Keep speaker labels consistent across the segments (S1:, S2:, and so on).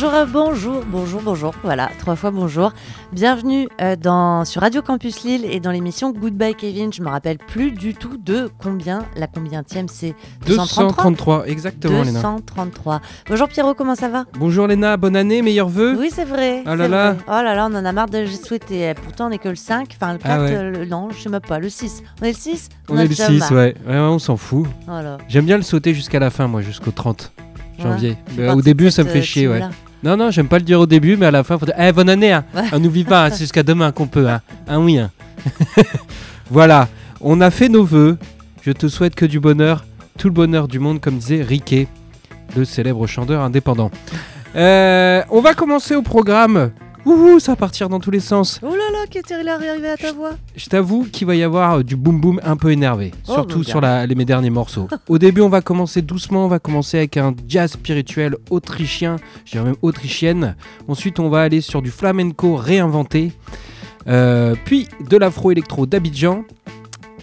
S1: Bonjour, euh, bonjour, bonjour, bonjour. Voilà, trois fois bonjour. Bienvenue euh, dans, sur Radio Campus Lille et dans l'émission Goodbye Kevin. Je me rappelle plus du tout de combien, la combienième c'est 233
S2: 233, exactement, Léna.
S1: 233. Bonjour Pierrot, comment ça va?
S2: Bonjour Léna, bonne année, meilleurs vœux.
S1: Oui, c'est vrai.
S2: Ah là là.
S1: vrai. Oh là là, on en a marre de j'ai souhaité. Pourtant, on n'est que le 5, enfin le 4,
S2: Ah ouais.
S1: euh, le- non, je sais même pas, le 6. On est le 6
S2: On est le
S1: déjà
S2: 6,
S1: marre.
S2: ouais. On s'en fout.
S1: Voilà.
S2: J'aime bien le sauter jusqu'à la fin, moi, jusqu'au 30 janvier. Euh, au début, ça me fait
S1: euh,
S2: chier, ouais. Non, non, j'aime pas le dire au début, mais à la fin, faut dire Eh, bonne année, hein. On n'oublie pas, hein, c'est jusqu'à demain qu'on peut, hein. Un oui, hein. voilà, on a fait nos vœux. Je te souhaite que du bonheur, tout le bonheur du monde, comme disait Riquet, le célèbre chanteur indépendant. Euh, on va commencer au programme. Ouhou, ça va partir dans tous les sens.
S1: Oh là là, qu'est-ce qu'il est arrivé à ta voix
S2: Je t'avoue qu'il va y avoir euh, du boom boom un peu énervé,
S1: Oh,
S2: surtout sur la- les, mes derniers morceaux. Au début, on va commencer doucement, on va commencer avec un jazz spirituel autrichien, je dirais même autrichienne. Ensuite, on va aller sur du flamenco réinventé, Euh, puis de l'afro-électro d'Abidjan.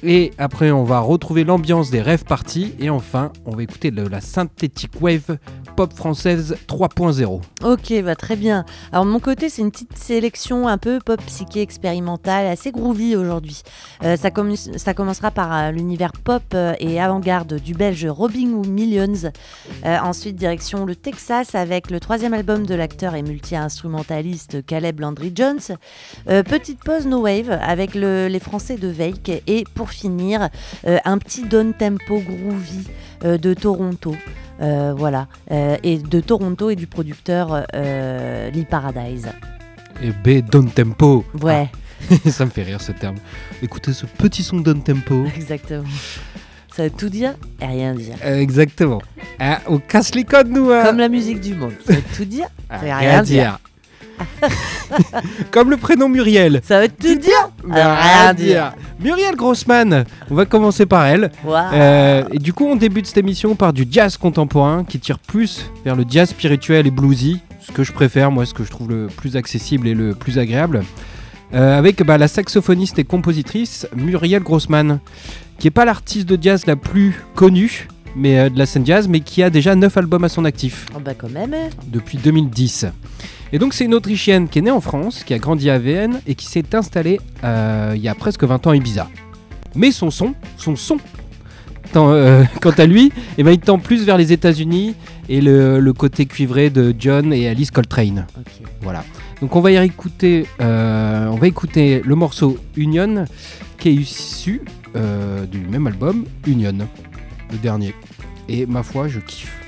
S2: Et après, on va retrouver l'ambiance des rêves parties. Et enfin, on va écouter la synthétique wave pop française 3.0.
S1: Ok, bah très bien. Alors de mon côté, c'est une petite sélection un peu pop psyché expérimentale, assez groovy aujourd'hui. Euh, ça, ça commencera par euh, l'univers pop euh, et avant-garde du belge Robin ou Millions. Ensuite, direction le Texas avec le troisième album de l'acteur et multi-instrumentaliste Caleb Landry Jones. Petite pause no wave avec le- les Français de Veik. Et pour finir, euh, un petit down tempo groovy euh, de Toronto. Euh, voilà, Euh, et de Toronto et du producteur euh, Lee Paradise.
S2: Et B, down tempo.
S1: Ouais,
S2: Ça me fait rire ce terme. Écoutez ce petit son down tempo.
S1: exactement. Ça veut tout dire et rien dire.
S2: Euh, exactement. Ah, on casse les codes, nous. hein.
S1: Comme la musique du monde. Ça veut tout dire,
S2: Ah,
S1: veut rien dire.
S2: Comme le prénom Muriel.
S1: Ça veut tout dire,
S2: Mais
S1: rien dire.
S2: Muriel Grossman. On va commencer par elle. Euh, et du coup, on débute cette émission par du jazz contemporain qui tire plus vers le jazz spirituel et bluesy, ce que je préfère, moi, ce que je trouve le plus accessible et le plus agréable. Euh, avec bah, la saxophoniste et compositrice Muriel Grossman, qui est pas l'artiste de jazz la plus connue mais euh, de la scène jazz, mais qui a déjà 9 albums à son actif
S1: Oh bah quand même. hein.
S2: depuis 2010. Et donc c'est une Autrichienne qui est née en France, qui a grandi à Vienne et qui s'est installée euh, il y a presque 20 ans à Ibiza. Mais son son, son son, tant, euh, quant à lui, eh ben, il tend plus vers les États-Unis et le, le côté cuivré de John et Alice Coltrane. Voilà. Donc on va y écouter, euh, on va écouter le morceau Union, qui est issu du même album Union, le dernier. Et ma foi, je kiffe.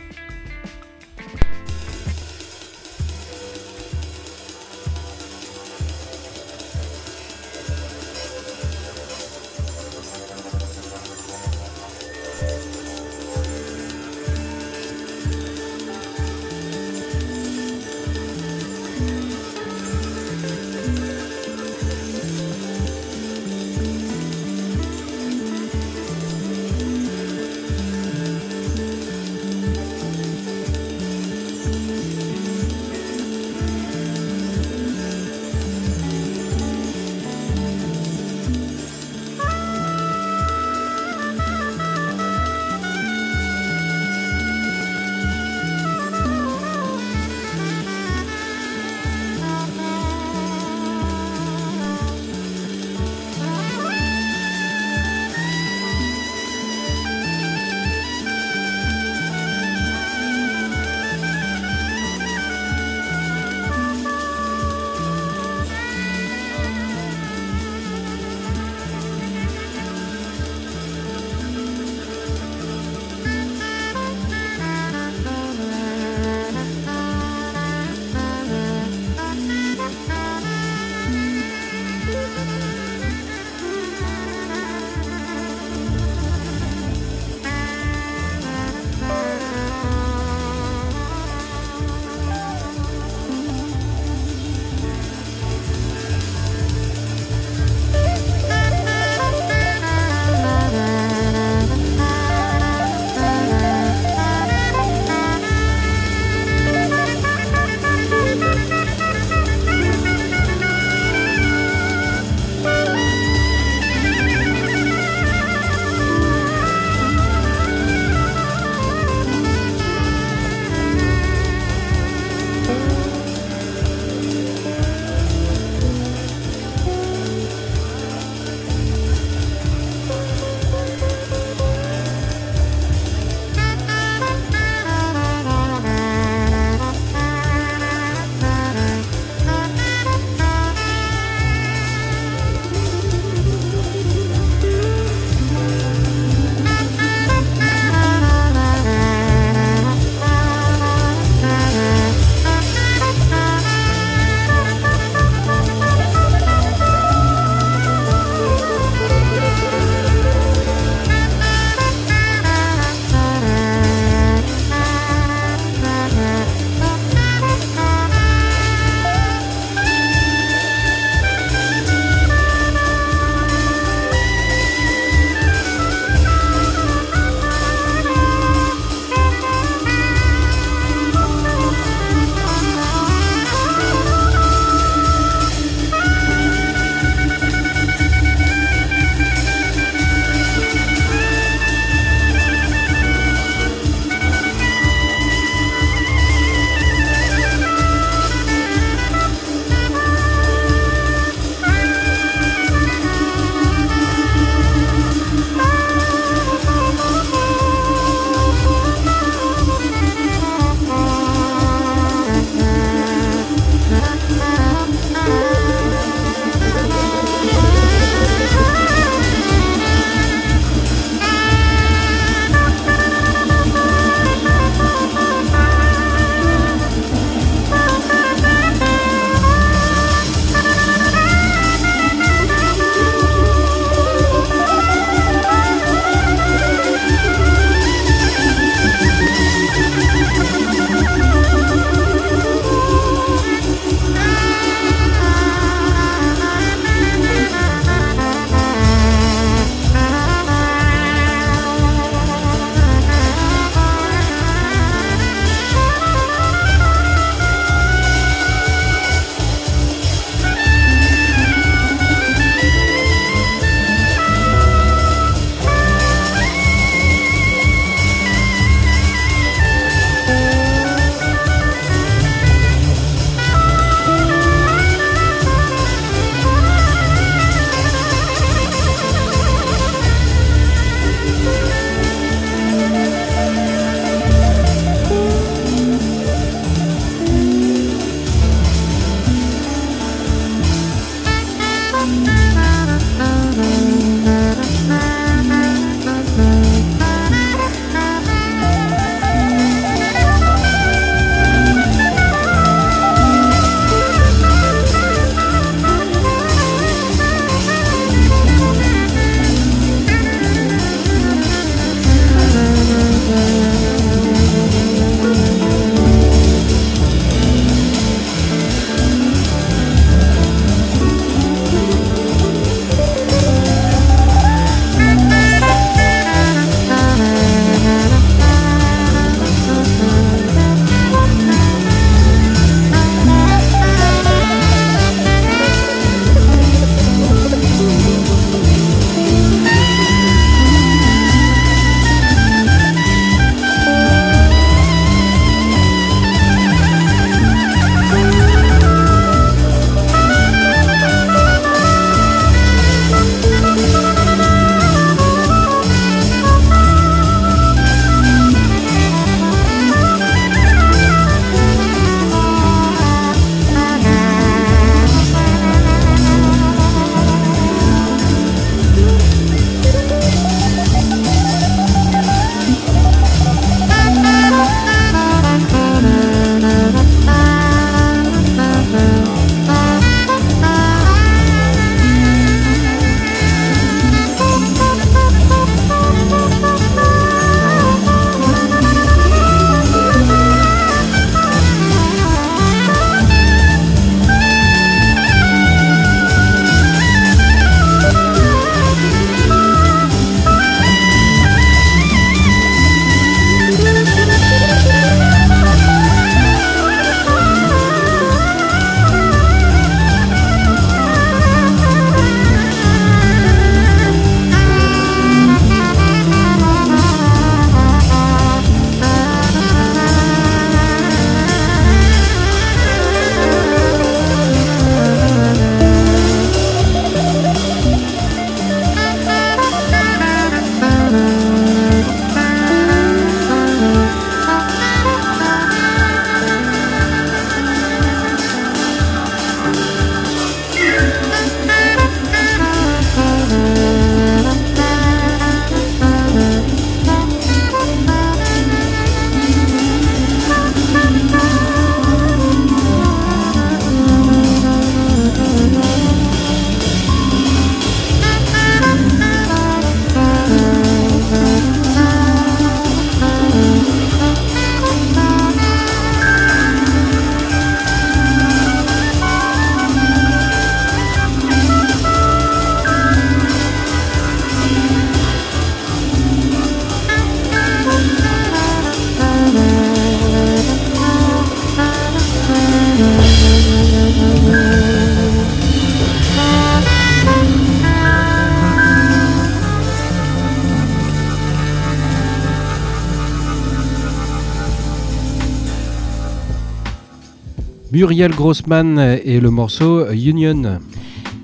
S2: Muriel Grossman et le morceau Union.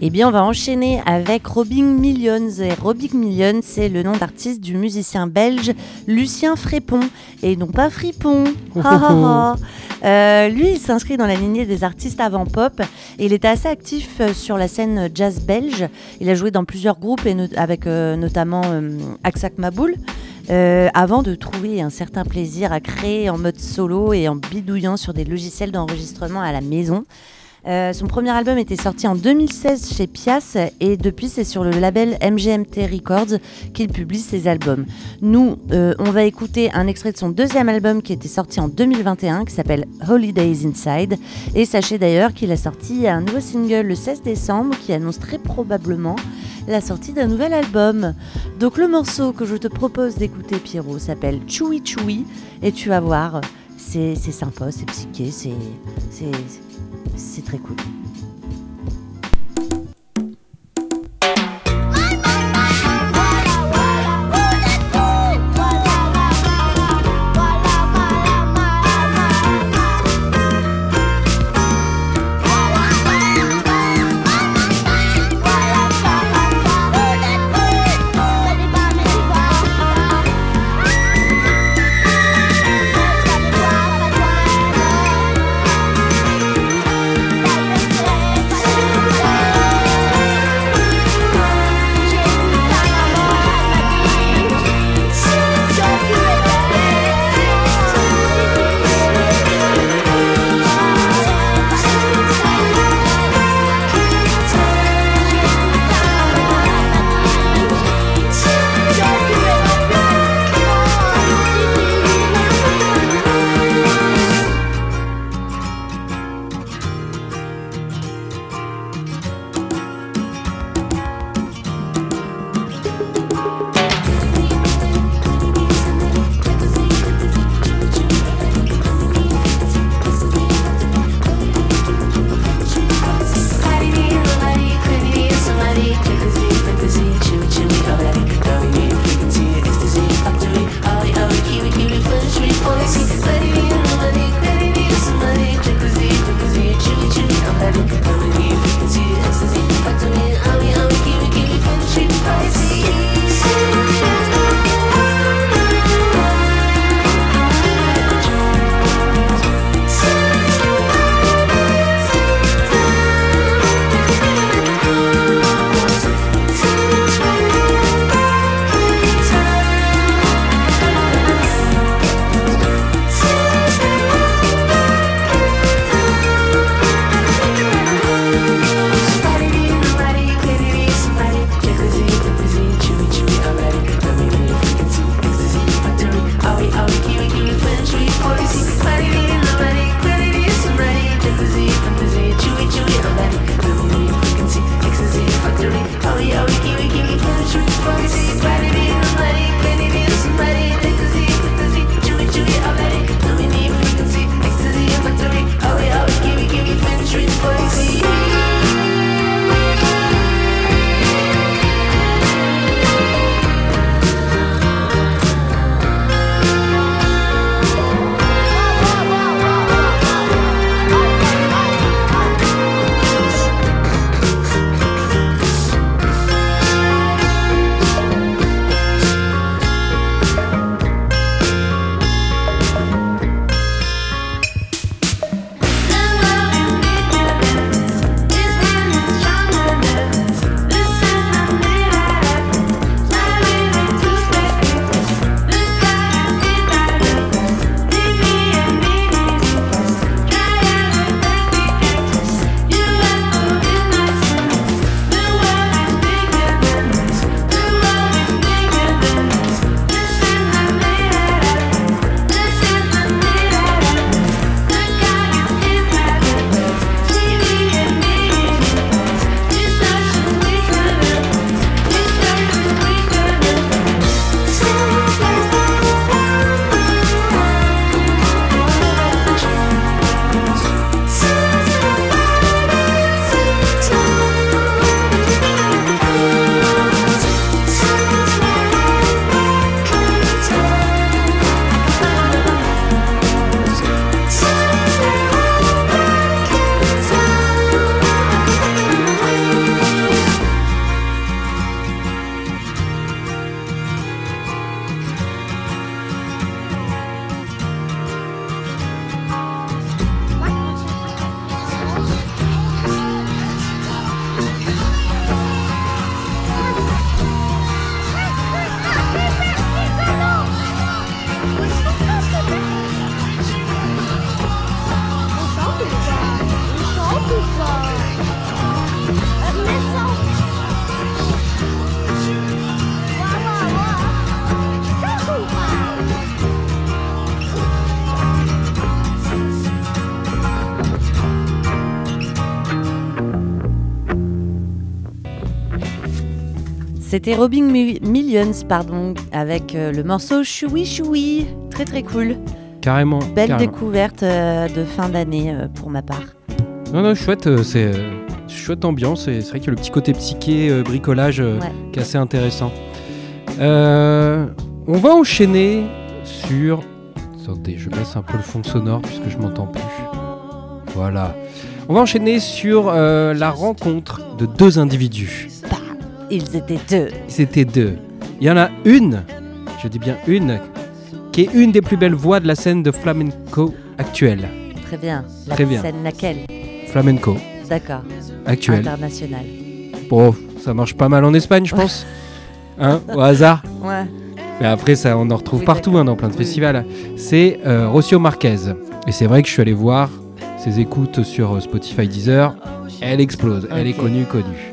S1: Eh bien, on va enchaîner avec Robbing Millions. Et Robbing Millions, c'est le nom d'artiste du musicien belge Lucien Frépon, et non pas Fripon.
S2: Oh, oh, oh.
S1: Euh, lui, il s'inscrit dans la lignée des artistes avant-pop il était assez actif euh, sur la scène jazz belge. Il a joué dans plusieurs groupes et no- avec euh, notamment euh, Aksak Maboul. Euh, avant de trouver un certain plaisir à créer en mode solo et en bidouillant sur des logiciels d'enregistrement à la maison. Euh, son premier album était sorti en 2016 chez Pias et depuis c'est sur le label MGMT Records qu'il publie ses albums. Nous, euh, on va écouter un extrait de son deuxième album qui était sorti en 2021 qui s'appelle Holidays Inside et sachez d'ailleurs qu'il a sorti un nouveau single le 16 décembre qui annonce très probablement la sortie d'un nouvel album. Donc le morceau que je te propose d'écouter Pierrot s'appelle Chewy Chewy et tu vas voir, c'est sympa, c'est psyché, c'est c'est très cool. C'était Robbing Mi- Millions, pardon, avec euh, le morceau Choui Choui. Très très cool.
S2: Carrément.
S1: Belle
S2: carrément.
S1: découverte euh, de fin d'année euh, pour ma part.
S2: Non, non, chouette, c'est chouette ambiance. et C'est vrai qu'il y a le petit côté psyché, bricolage
S1: Ouais.
S2: qui est assez intéressant. Euh, on va enchaîner sur. Attendez, je baisse un peu le fond sonore puisque je m'entends plus. Voilà. On va enchaîner sur euh, la rencontre de deux individus.
S1: Ils étaient deux.
S2: C'était deux. Il y en a une, je dis bien une, qui est une des plus belles voix de la scène de flamenco actuelle.
S1: Très bien. La
S2: Très bien.
S1: scène laquelle?
S2: Flamenco
S1: D'accord.
S2: actuelle.
S1: Internationale.
S2: Bon, ça marche pas mal en Espagne, je pense. Hein, au hasard.
S1: Ouais.
S2: Mais après, ça, on en retrouve
S1: Oui,
S2: partout, hein, dans plein de
S1: Oui.
S2: festivals. C'est euh, Rocio Marquez. Et c'est vrai que je suis allé voir ses écoutes sur euh, Spotify Deezer. Elle explose. Elle est connue, connue.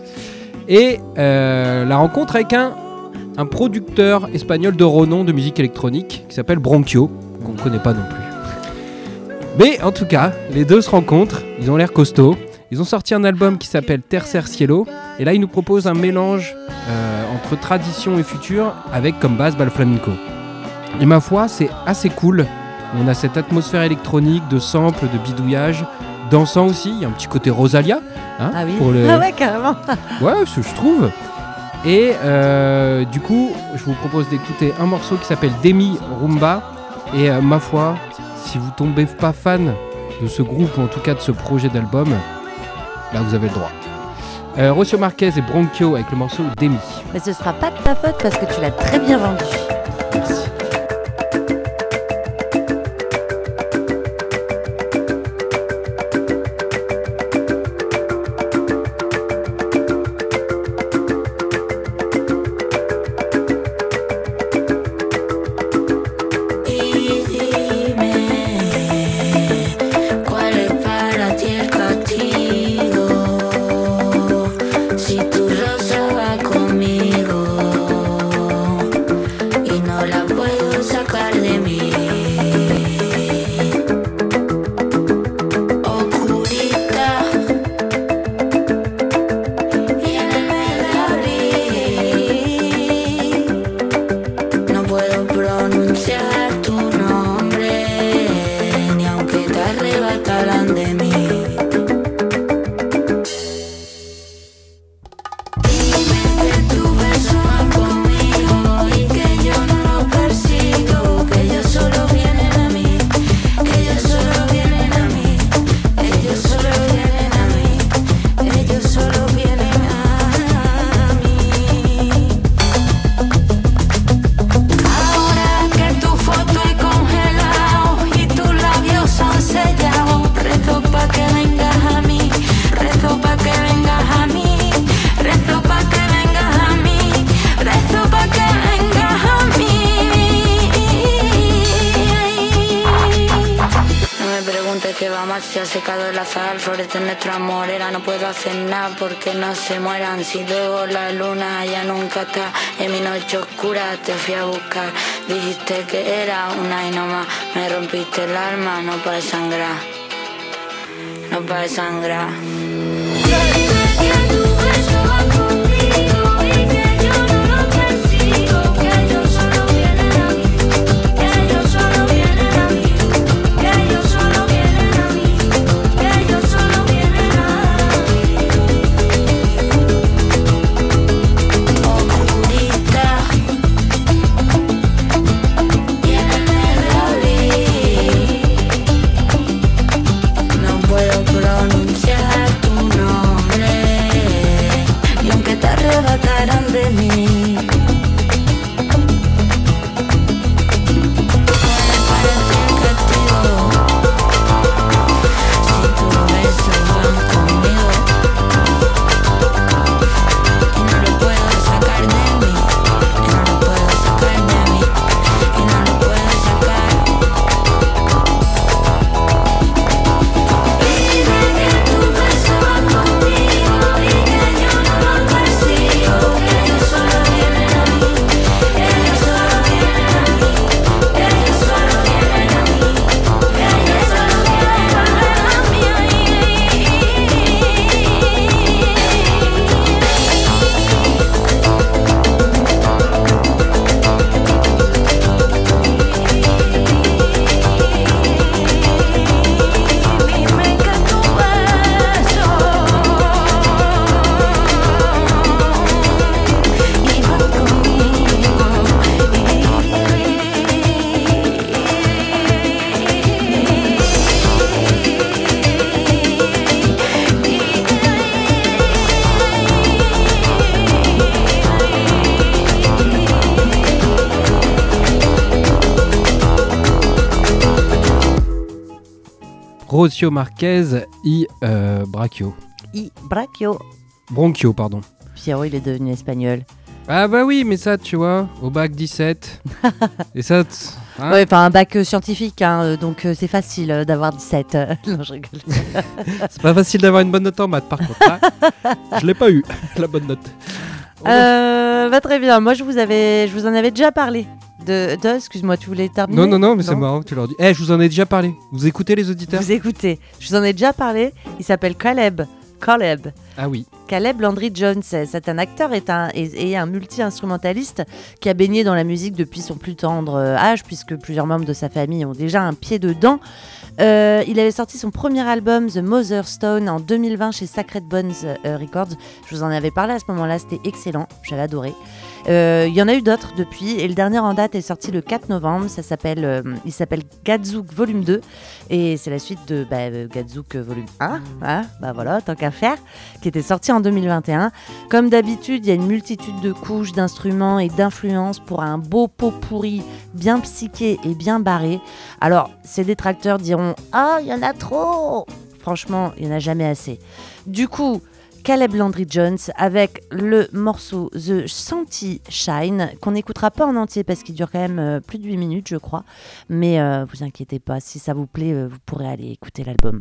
S2: Et euh, la rencontre avec un, producteur espagnol de renom de musique électronique qui s'appelle Bronchio, qu'on ne connaît pas non plus. Mais en tout cas, les deux se rencontrent. Ils ont l'air costauds. Ils ont sorti un album qui s'appelle Tercer Cielo. Et là, ils nous proposent un mélange euh, entre tradition et futur avec comme base le flamenco. Et ma foi, c'est assez cool. On a cette atmosphère électronique de samples, de bidouillage, dansant aussi. Il y a un petit côté Rosalia. Hein,
S1: Ah oui.
S2: pour le-
S1: Ah ouais, carrément.
S2: Ouais, ce- je trouve. Et euh, du coup, je vous propose d'écouter un morceau qui s'appelle Demi Rumba. Et euh, ma foi, si vous tombez pas fan de ce groupe, ou en tout cas de ce projet d'album, bah vous avez le droit. Euh, Rocio Marquez et Bronchio avec le morceau Demi.
S1: Mais ce sera pas de ta faute parce que tu l'as très bien vendu.
S2: Merci.
S3: Nuestro amor, era no puedo hacer nada porque no se mueran. Si luego la luna ya nunca está en mi noche oscura, te fui a buscar. Dijiste que era una y no más, me rompiste el alma, no para sangrar, no para sangrar.
S2: Rocio Marquez i euh, Brachio.
S1: I Brachio.
S2: Bronchio, pardon.
S1: Pierrot, il est devenu espagnol.
S2: Ah bah oui, mais ça, tu vois, au bac 17. Et ça, hein,
S1: Ouais, enfin un bac euh, scientifique, hein, euh, donc euh, c'est facile euh, d'avoir 17. euh, non, je rigole.
S2: c'est pas facile d'avoir une bonne note en maths, par contre. hein. je l'ai pas eu, la bonne note.
S1: Euh, bah, très bien. Moi, je vous avais, je vous en avais déjà parlé. De, de- excuse-moi, tu voulais terminer
S2: Non, non, non, mais c'est marrant que tu leur dis. Eh, je vous en ai déjà parlé. Vous écoutez les auditeurs
S1: Vous écoutez. Je vous en ai déjà parlé. Il s'appelle Caleb. Caleb.
S2: Ah oui.
S1: Caleb Landry Jones, c'est un acteur et un, et, et un multi-instrumentaliste qui a baigné dans la musique depuis son plus tendre euh, âge, puisque plusieurs membres de sa famille ont déjà un pied dedans. Euh, il avait sorti son premier album, The Mother Stone, en 2020 chez Sacred Bones euh, Records. Je vous en avais parlé à ce moment-là, c'était excellent, j'avais adoré. Euh, Il y en a eu d'autres depuis, et le dernier en date est sorti le 4 novembre. Ça s'appelle, il s'appelle Gadzouk Volume 2, et c'est la suite de bah, Gadzouk Volume 1. hein, bah voilà, tant qu'à faire, qui était sorti en 2021. Comme d'habitude, il y a une multitude de couches, d'instruments et d'influences pour un beau pot pourri, bien psyché et bien barré. Alors, ses détracteurs diront Ah, il y en a trop Franchement, il n'y en a jamais assez. Du coup, Caleb Landry Jones avec le morceau The Santi Shine, qu'on n'écoutera pas en entier parce qu'il dure quand même euh, plus de 8 minutes, je crois. Mais euh, vous inquiétez pas, si ça vous plaît, euh, vous pourrez aller écouter l'album.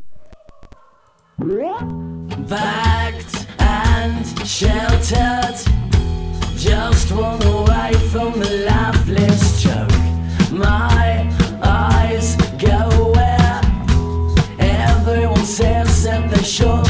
S4: Just one away from the. My sails at the shore.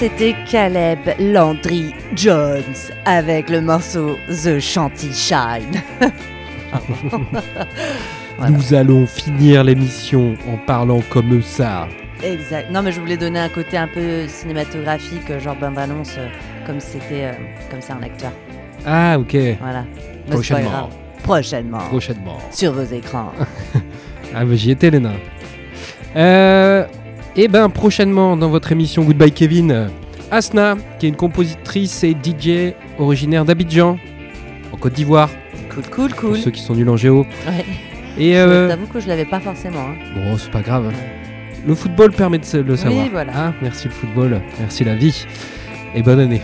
S4: C'était Caleb Landry Jones avec le morceau The Shanty Shine. Voilà.
S2: Nous allons finir l'émission en parlant comme ça.
S4: Exact. Non, mais je voulais donner un côté un peu cinématographique, genre bande-annonce, euh, comme c'était, euh, comme c'est un acteur.
S2: Ah, ok.
S4: Voilà. Mais pas
S2: Prochainement.
S4: grave. Prochainement.
S2: Prochainement.
S4: Sur vos écrans.
S2: Ah, bah, j'y étais, nains. Euh, et ben, prochainement, dans votre émission Goodbye Kevin, euh, Asna, qui est une compositrice et DJ originaire d'Abidjan, en Côte d'Ivoire,
S4: cool, cool,
S2: pour
S4: cool.
S2: ceux qui sont nuls en géo.
S4: Ouais.
S2: Et
S4: Je
S2: euh,
S4: t'avoue que je l'avais pas forcément. hein.
S2: bon, c'est pas grave. Le football permet de le savoir.
S4: voilà.
S2: Ah, merci le football, merci la vie. Et bonne année.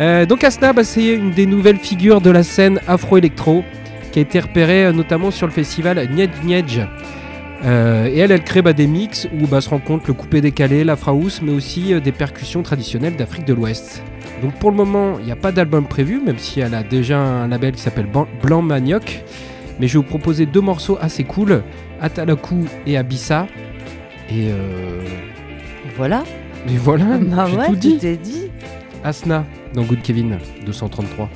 S2: Euh, donc Asna, bah, c'est une des nouvelles figures de la scène afro-électro qui a été repérée euh, notamment sur le festival Niedj Niedj. Euh, et elle, elle crée bah, des mix où bah, se rencontrent le coupé décalé, l'afrahouse, mais aussi euh, des percussions traditionnelles d'Afrique de l'Ouest. Donc pour le moment, il n'y a pas d'album prévu, même si elle a déjà un label qui s'appelle Blanc Manioc. Mais je vais vous proposer deux morceaux assez cool, Atalaku et Abissa. Et, euh,
S4: voilà.
S2: et voilà,
S4: bah
S2: j'ai
S4: ouais,
S2: tout dit. Asna dans Good Kevin 233.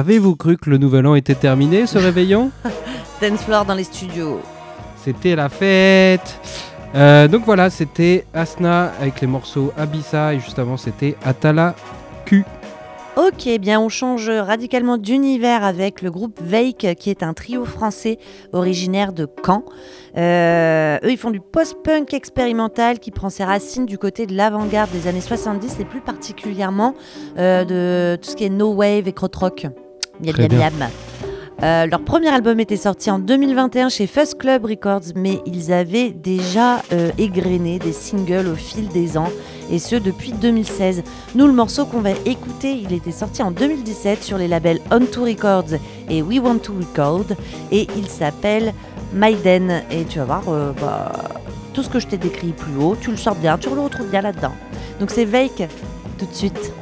S2: Avez-vous cru que le nouvel an était terminé, ce réveillon
S1: Dance floor dans les studios.
S2: C'était la fête Euh, Donc voilà, c'était Asna avec les morceaux Abyssa et juste avant c'était Atala Q.
S1: Ok, bien on change radicalement d'univers avec le groupe Veik qui est un trio français originaire de Caen. Euh, eux ils font du post-punk expérimental qui prend ses racines du côté de l'avant-garde des années 70 et plus particulièrement euh, de tout ce qui est no wave et krautrock. Miam,
S2: Très
S1: miam, miam. Euh, leur premier album était sorti en 2021 chez Fuzz Club Records, mais ils avaient déjà euh, égrené des singles au fil des ans, et ce depuis 2016. Nous, le morceau qu'on va écouter, il était sorti en 2017 sur les labels On To Records et We Want To Record, et il s'appelle Maiden. Et tu vas voir, euh, bah, tout ce que je t'ai décrit plus haut, tu le sors bien, tu le retrouves bien là-dedans. Donc c'est Veik, tout de suite.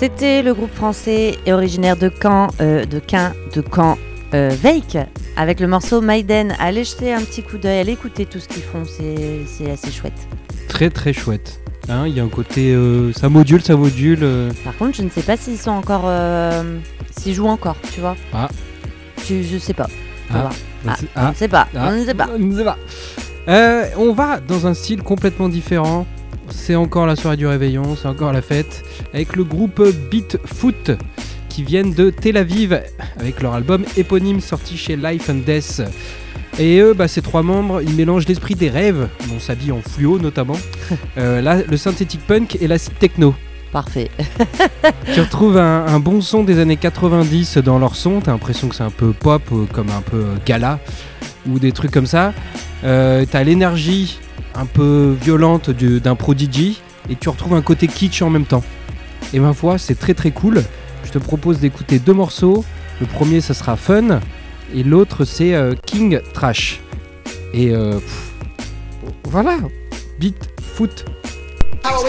S1: C'était le groupe français et originaire de Caen, euh, de Caen, de Caen, euh, Veik, avec le morceau Maiden. Allez jeter un petit coup d'œil, allez écouter tout ce qu'ils font, c'est assez chouette.
S2: Très très chouette. Hein, il y a un côté. Euh, ça module, ça module.
S1: Par contre, je ne sais pas s'ils sont encore. s'ils jouent encore, tu vois.
S2: Ah.
S1: Je, je sais pas. On
S2: ah.
S1: ah, ah. ne sait pas. On ne sait pas.
S2: On ne sait pas. On va dans un style complètement différent. C'est encore la soirée du réveillon, c'est encore la fête avec le groupe Beat Foot qui viennent de Tel Aviv avec leur album éponyme sorti chez Life and Death. Et eux, bah, ces trois membres, ils mélangent l'esprit des rêves, on s'habille en fluo notamment, euh, là, le synthétique punk et l'acide techno.
S1: Parfait.
S2: tu retrouves un, bon son des années 90 dans leur son, t'as l'impression que c'est un peu pop, euh, comme un peu euh, gala, ou des trucs comme ça. T'as l'énergie un peu violente d'un prodigy, et tu retrouves un côté kitsch en même temps et ma foi, c'est très très cool. Je te propose d'écouter deux morceaux. Le premier, ça sera Fun, et l'autre, c'est euh, King Trash. Et euh, voilà, beat, foot.
S5: Oh,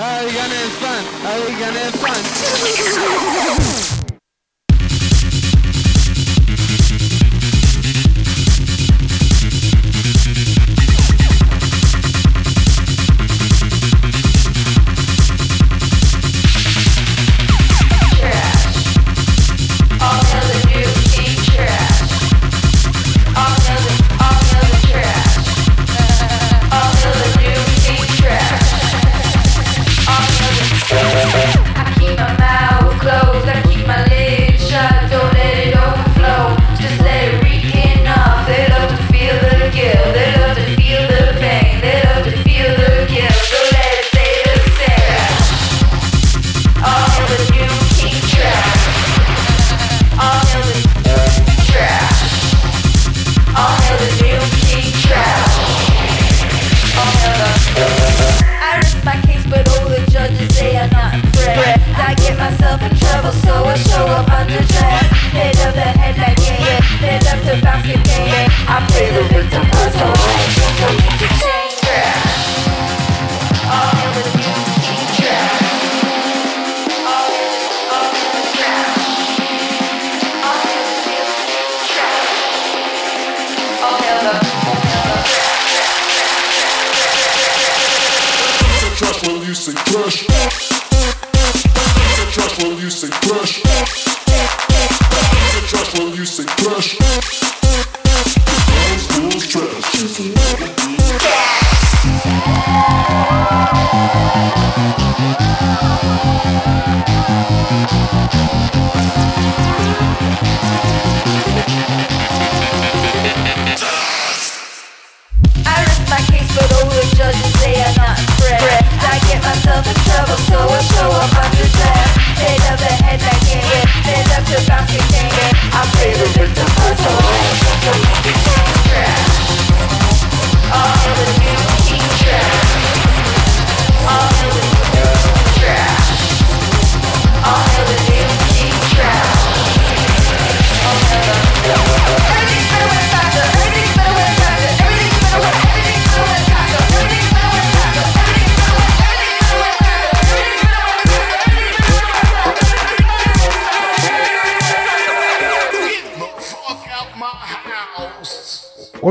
S3: Are you having fun? Are
S6: you
S7: having fun?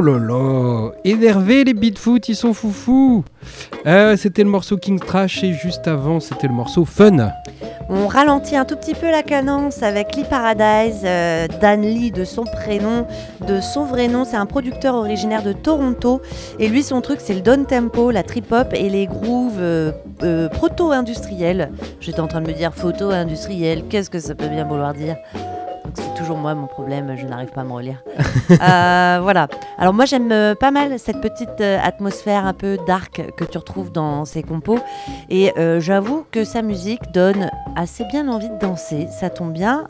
S2: Oh là là Énervé les Beatfoot, ils sont foufous Euh, C'était le morceau King Trash et juste avant c'était le morceau Fun.
S1: On ralentit un tout petit peu la cadence avec Lee Paradise, euh, Dan Lee de son prénom, de son vrai nom. C'est un producteur originaire de Toronto. Et lui, son truc, c'est le down tempo, la trip hop et les grooves euh, proto-industriels. J'étais en train de me dire photo-industriel. Qu'est-ce que ça peut bien vouloir dire? Toujours moi mon problème, je n'arrive pas à me relire. Euh, voilà. Alors moi j'aime euh, pas mal cette petite euh, atmosphère un peu dark que tu retrouves dans ses compos. Et euh, j'avoue que sa musique donne assez bien envie de danser. Ça tombe bien.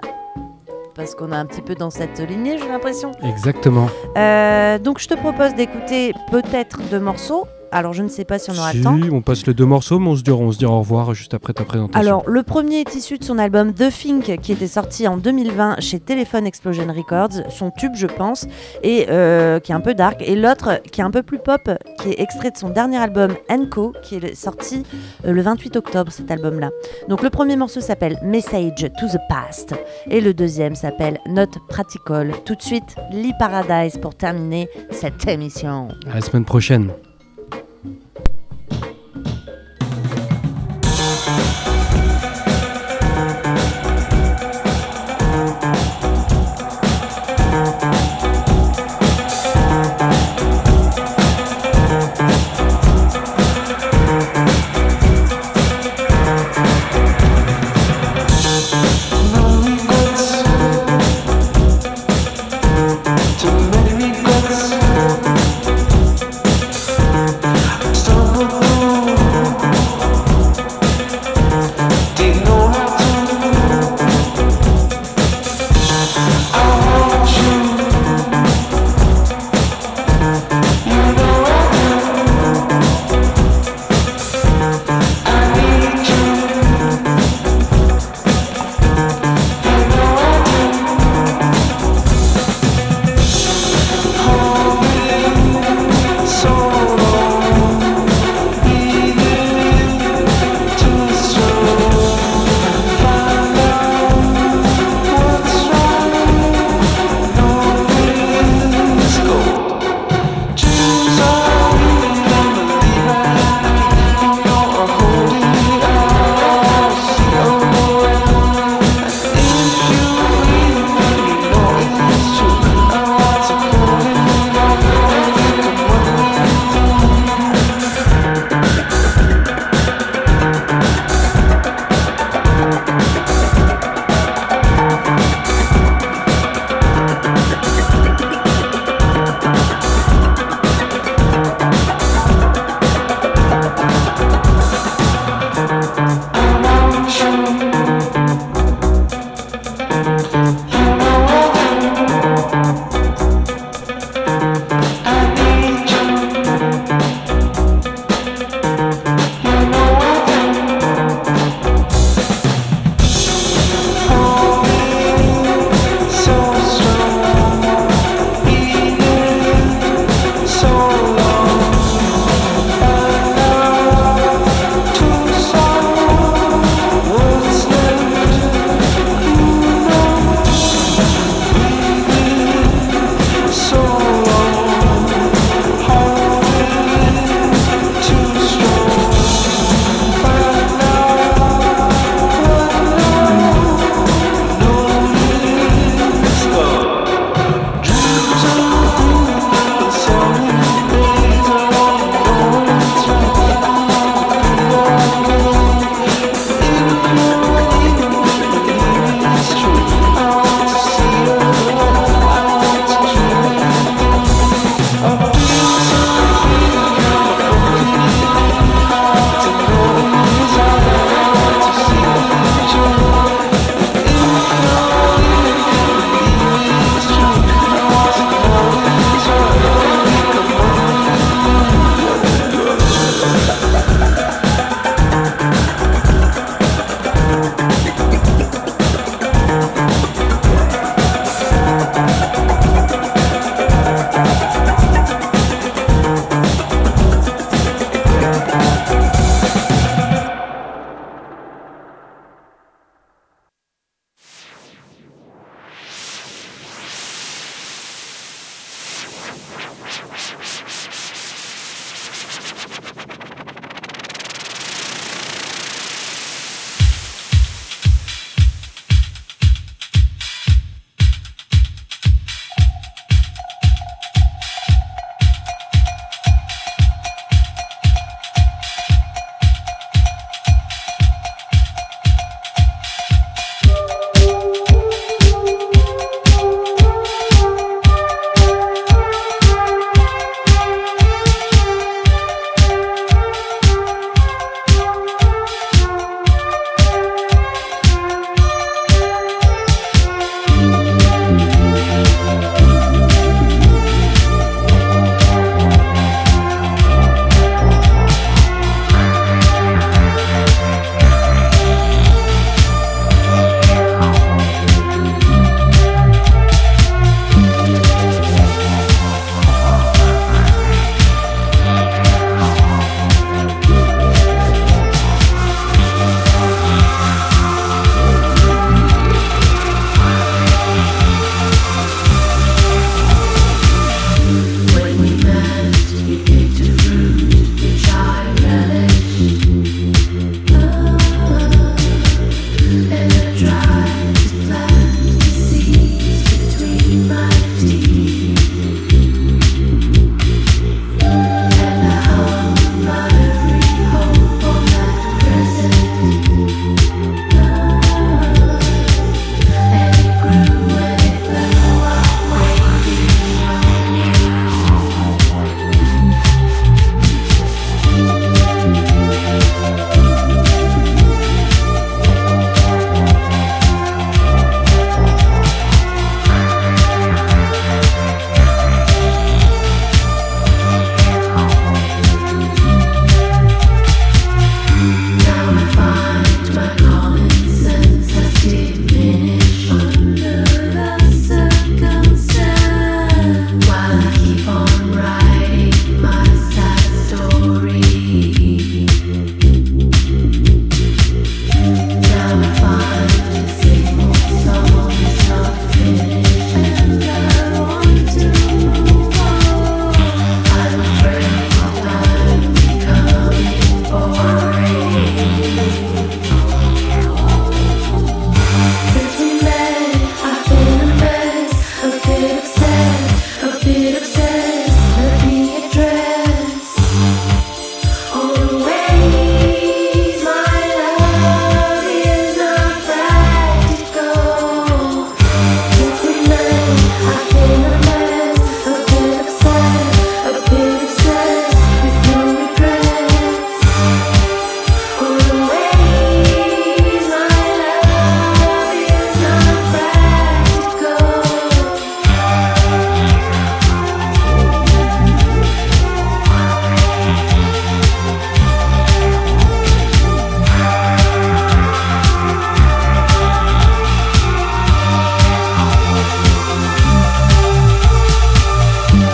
S1: Parce qu'on a un petit peu dans cette lignée, j'ai l'impression.
S2: Exactement.
S1: Euh, donc je te propose d'écouter peut-être deux morceaux. Alors je ne sais pas si on aura
S2: Si,
S1: le temps.
S2: on passe les deux morceaux, mais on se dira, on se dira au revoir juste après ta présentation.
S1: Alors, le premier est issu de son album The Think, qui était sorti en 2020 chez Telephone Explosion Records, son tube, je pense, et euh, qui est un peu dark. Et l'autre, qui est un peu plus pop, qui est extrait de son dernier album Enco, qui est sorti euh, le 28 octobre, cet album-là. Donc, le premier morceau s'appelle Message to the Past, et le deuxième s'appelle Not Practical. Tout de suite, Lee Paradise pour terminer cette émission.
S2: À la semaine prochaine.